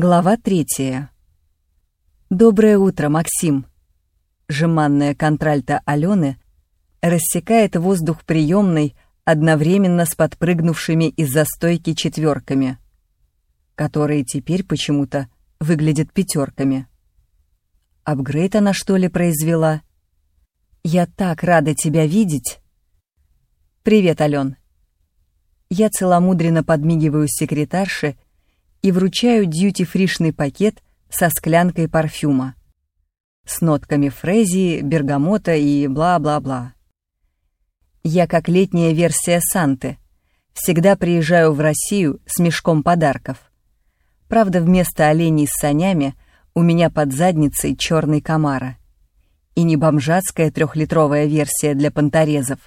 Глава третья. «Доброе утро, Максим!» Жеманная контральта Алены рассекает воздух приемной одновременно с подпрыгнувшими из застойки четверками, которые теперь почему-то выглядят пятерками. Апгрейд она что ли произвела? «Я так рада тебя видеть!» «Привет, Ален!» Я целомудренно подмигиваю секретарше и вручаю дьюти-фришный пакет со склянкой парфюма. С нотками фрезии, бергамота и бла-бла-бла. Я как летняя версия Санты. Всегда приезжаю в Россию с мешком подарков. Правда, вместо оленей с санями у меня под задницей черный комара. И не бомжатская трехлитровая версия для понторезов,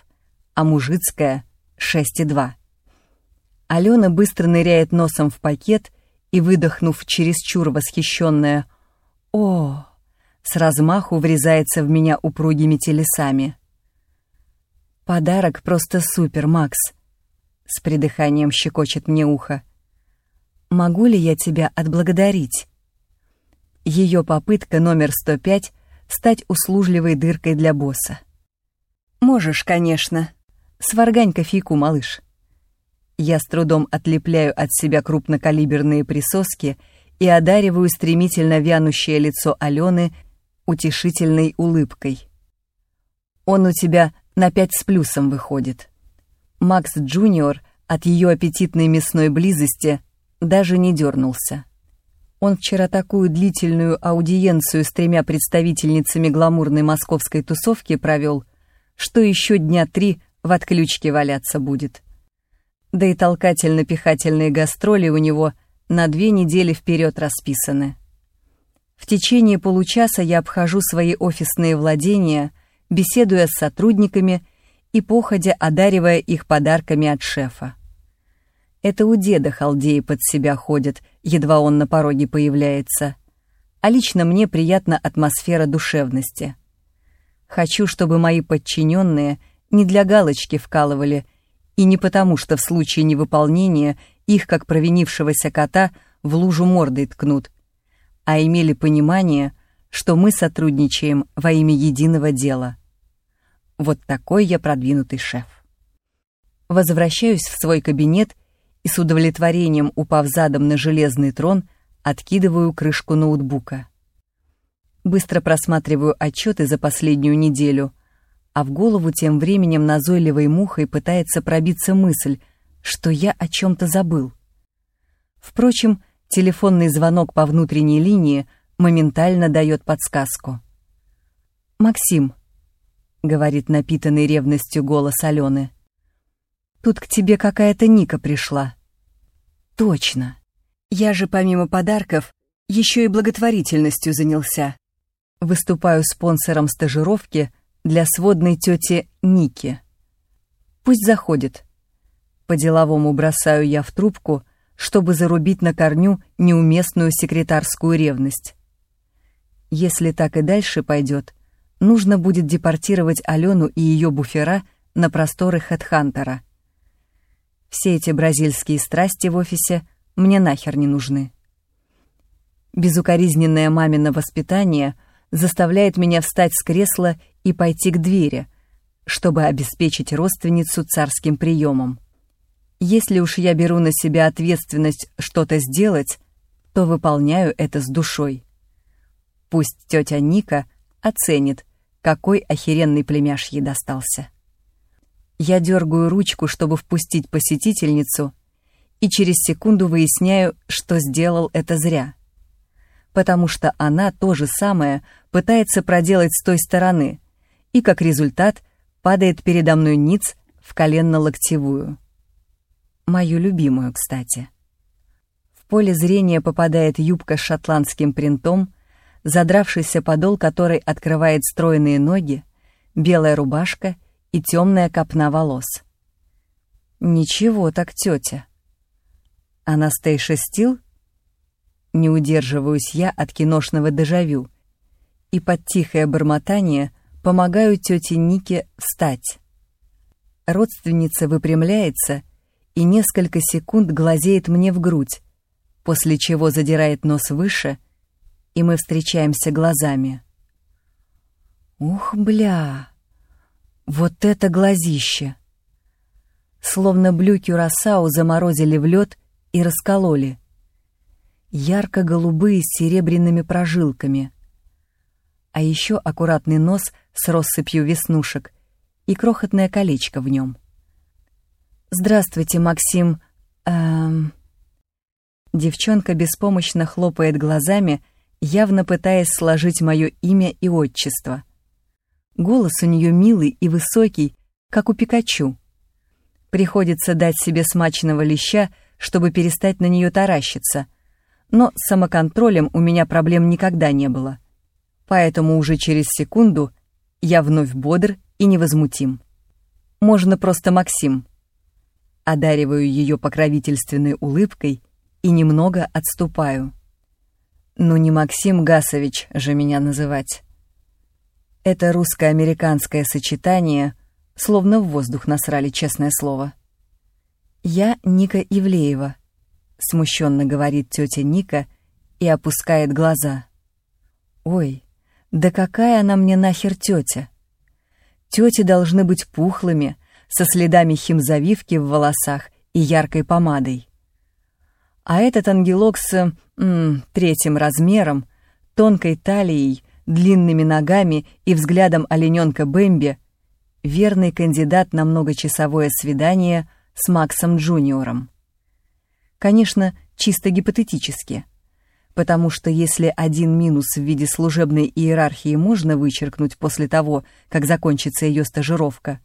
а мужицкая 6,2. Алена быстро ныряет носом в пакет и, выдохнув чересчур восхищенная «О!», с размаху врезается в меня упругими телесами. «Подарок просто супер, Макс!» С придыханием щекочет мне ухо. «Могу ли я тебя отблагодарить?» Ее попытка номер 105 стать услужливой дыркой для босса. «Можешь, конечно. Сваргань кофейку, малыш». Я с трудом отлепляю от себя крупнокалиберные присоски и одариваю стремительно вянущее лицо Алены утешительной улыбкой. «Он у тебя на пять с плюсом выходит». Макс Джуниор от ее аппетитной мясной близости даже не дернулся. Он вчера такую длительную аудиенцию с тремя представительницами гламурной московской тусовки провел, что еще дня три в отключке валяться будет да и толкательно-пихательные гастроли у него на две недели вперед расписаны. В течение получаса я обхожу свои офисные владения, беседуя с сотрудниками и походя одаривая их подарками от шефа. Это у деда халдеи под себя ходят, едва он на пороге появляется. А лично мне приятна атмосфера душевности. Хочу, чтобы мои подчиненные не для галочки вкалывали и не потому, что в случае невыполнения их, как провинившегося кота, в лужу мордой ткнут, а имели понимание, что мы сотрудничаем во имя единого дела. Вот такой я продвинутый шеф. Возвращаюсь в свой кабинет и с удовлетворением, упав задом на железный трон, откидываю крышку ноутбука. Быстро просматриваю отчеты за последнюю неделю — а в голову тем временем назойливой мухой пытается пробиться мысль, что я о чем-то забыл. Впрочем, телефонный звонок по внутренней линии моментально дает подсказку. «Максим», — говорит напитанный ревностью голос Алены, — «тут к тебе какая-то Ника пришла». «Точно. Я же помимо подарков еще и благотворительностью занялся. Выступаю спонсором стажировки — для сводной тети Ники. Пусть заходит. По-деловому бросаю я в трубку, чтобы зарубить на корню неуместную секретарскую ревность. Если так и дальше пойдет, нужно будет депортировать Алену и ее буфера на просторы Хедхантера. Все эти бразильские страсти в офисе мне нахер не нужны. Безукоризненное мамино воспитание заставляет меня встать с кресла и пойти к двери, чтобы обеспечить родственницу царским приемом. Если уж я беру на себя ответственность что-то сделать, то выполняю это с душой. Пусть тетя Ника оценит, какой охеренный племяш ей достался. Я дергаю ручку, чтобы впустить посетительницу, и через секунду выясняю, что сделал это зря. Потому что она то же самое пытается проделать с той стороны, и, как результат, падает передо мной ниц в коленно-локтевую. Мою любимую, кстати. В поле зрения попадает юбка с шотландским принтом, задравшийся подол которой открывает стройные ноги, белая рубашка и темная копна волос. Ничего так, тетя. Анастейша Стил? Не удерживаюсь я от киношного дежавю, и под тихое бормотание — Помогаю тете Нике встать. Родственница выпрямляется и несколько секунд глазеет мне в грудь, после чего задирает нос выше, и мы встречаемся глазами. Ух, бля! Вот это глазище! Словно блюки Росау заморозили в лед и раскололи. Ярко-голубые с серебряными прожилками. А еще аккуратный нос с россыпью веснушек и крохотное колечко в нем. «Здравствуйте, Максим...» эм... Девчонка беспомощно хлопает глазами, явно пытаясь сложить мое имя и отчество. Голос у нее милый и высокий, как у Пикачу. Приходится дать себе смачного леща, чтобы перестать на нее таращиться. Но с самоконтролем у меня проблем никогда не было. Поэтому уже через секунду я вновь бодр и невозмутим. Можно просто Максим. Одариваю ее покровительственной улыбкой и немного отступаю. Ну не Максим Гасович же меня называть. Это русско-американское сочетание, словно в воздух насрали, честное слово. «Я Ника Ивлеева», — смущенно говорит тетя Ника и опускает глаза. «Ой, да какая она мне нахер тетя? Тети должны быть пухлыми, со следами химзавивки в волосах и яркой помадой. А этот ангелок с м, третьим размером, тонкой талией, длинными ногами и взглядом олененка Бэмби — верный кандидат на многочасовое свидание с Максом Джуниором. Конечно, чисто гипотетически, потому что если один минус в виде служебной иерархии можно вычеркнуть после того, как закончится ее стажировка,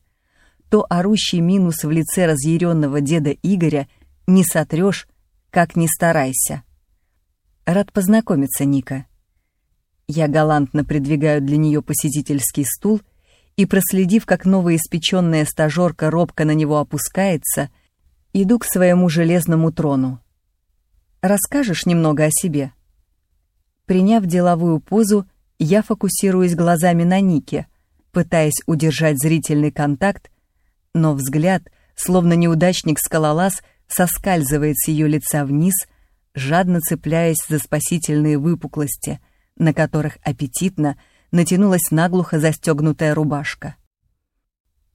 то орущий минус в лице разъяренного деда Игоря не сотрешь как ни старайся. Рад познакомиться, Ника. Я галантно придвигаю для нее посетительский стул и, проследив, как новоиспеченная стажерка робко на него опускается, иду к своему железному трону. Расскажешь немного о себе? Приняв деловую позу, я фокусируюсь глазами на Нике, пытаясь удержать зрительный контакт, но взгляд, словно неудачник-скалолаз, соскальзывает с ее лица вниз, жадно цепляясь за спасительные выпуклости, на которых аппетитно натянулась наглухо застегнутая рубашка.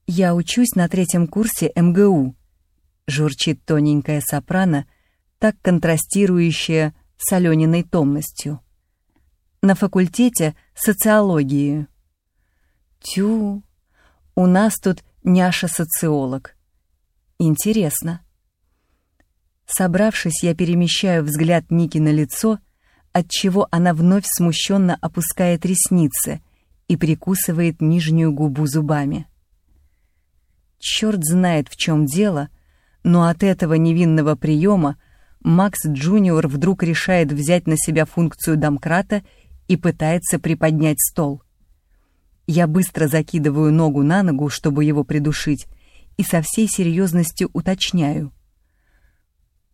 «Я учусь на третьем курсе МГУ», — журчит тоненькая сопрано, так контрастирующая с Алёниной томностью. «На факультете социологии». «Тю, у нас тут няша-социолог. Интересно». Собравшись, я перемещаю взгляд Ники на лицо, отчего она вновь смущенно опускает ресницы и прикусывает нижнюю губу зубами. Черт знает, в чем дело, но от этого невинного приема Макс Джуниор вдруг решает взять на себя функцию домкрата пытается приподнять стол. Я быстро закидываю ногу на ногу, чтобы его придушить, и со всей серьезностью уточняю —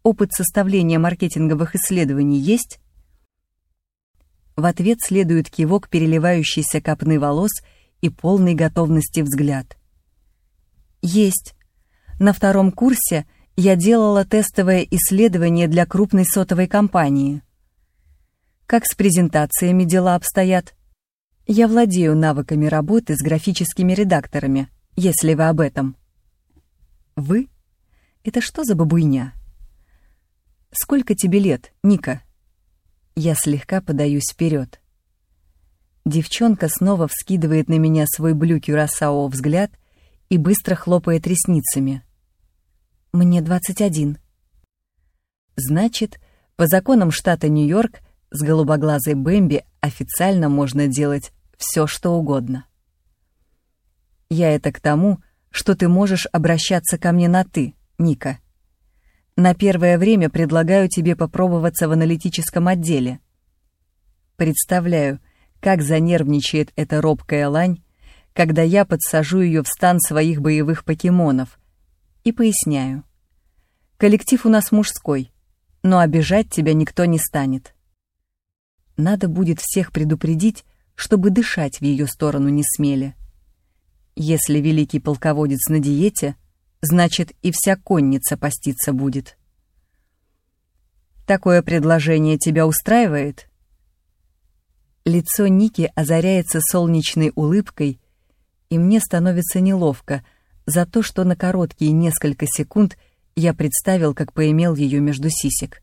Опыт составления маркетинговых исследований есть? В ответ следует кивок переливающейся копны волос и полной готовности взгляд. Есть. На втором курсе я делала тестовое исследование для крупной сотовой компании. Как с презентациями дела обстоят? Я владею навыками работы с графическими редакторами, если вы об этом. Вы? Это что за бабуйня? «Сколько тебе лет, Ника?» Я слегка подаюсь вперед. Девчонка снова вскидывает на меня свой блюки Росао взгляд и быстро хлопает ресницами. «Мне 21». Значит, по законам штата Нью-Йорк с голубоглазой Бэмби официально можно делать все, что угодно. Я это к тому, что ты можешь обращаться ко мне на «ты», Ника. На первое время предлагаю тебе попробоваться в аналитическом отделе. Представляю, как занервничает эта робкая лань, когда я подсажу ее в стан своих боевых покемонов. И поясняю. Коллектив у нас мужской, но обижать тебя никто не станет. Надо будет всех предупредить, чтобы дышать в ее сторону не смели. Если великий полководец на диете — значит и вся конница поститься будет. Такое предложение тебя устраивает? Лицо Ники озаряется солнечной улыбкой, и мне становится неловко за то, что на короткие несколько секунд я представил, как поимел ее между сисек.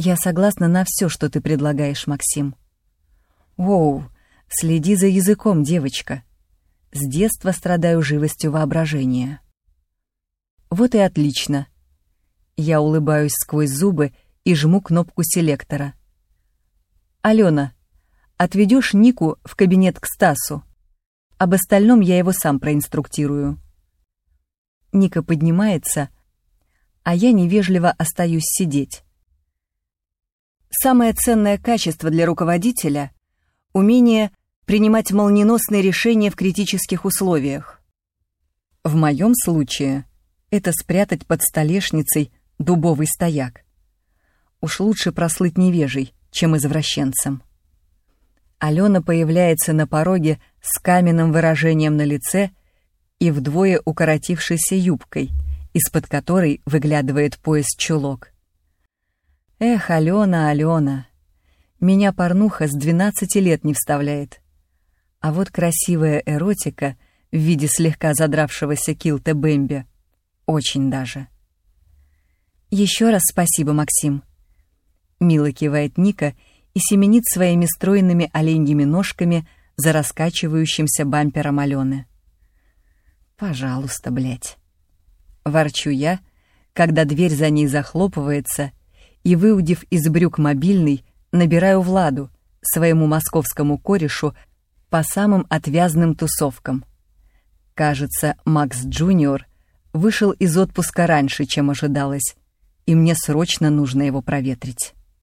Я согласна на все, что ты предлагаешь, Максим. Воу, следи за языком, девочка. С детства страдаю живостью воображения. Вот и отлично. Я улыбаюсь сквозь зубы и жму кнопку селектора. «Алена, отведешь Нику в кабинет к Стасу. Об остальном я его сам проинструктирую». Ника поднимается, а я невежливо остаюсь сидеть. Самое ценное качество для руководителя — умение принимать молниеносные решения в критических условиях. В моем случае это спрятать под столешницей дубовый стояк. Уж лучше прослыть невежей, чем извращенцем. Алена появляется на пороге с каменным выражением на лице и вдвое укоротившейся юбкой, из-под которой выглядывает пояс-чулок. Эх, Алена, Алена, меня порнуха с 12 лет не вставляет. А вот красивая эротика в виде слегка задравшегося килта Бэмби очень даже. Еще раз спасибо, Максим. Мило кивает Ника и семенит своими стройными оленьими ножками за раскачивающимся бампером Алены. Пожалуйста, блядь. Ворчу я, когда дверь за ней захлопывается, и, выудив из брюк мобильный, набираю Владу, своему московскому корешу, по самым отвязным тусовкам. Кажется, Макс Джуниор вышел из отпуска раньше, чем ожидалось, и мне срочно нужно его проветрить.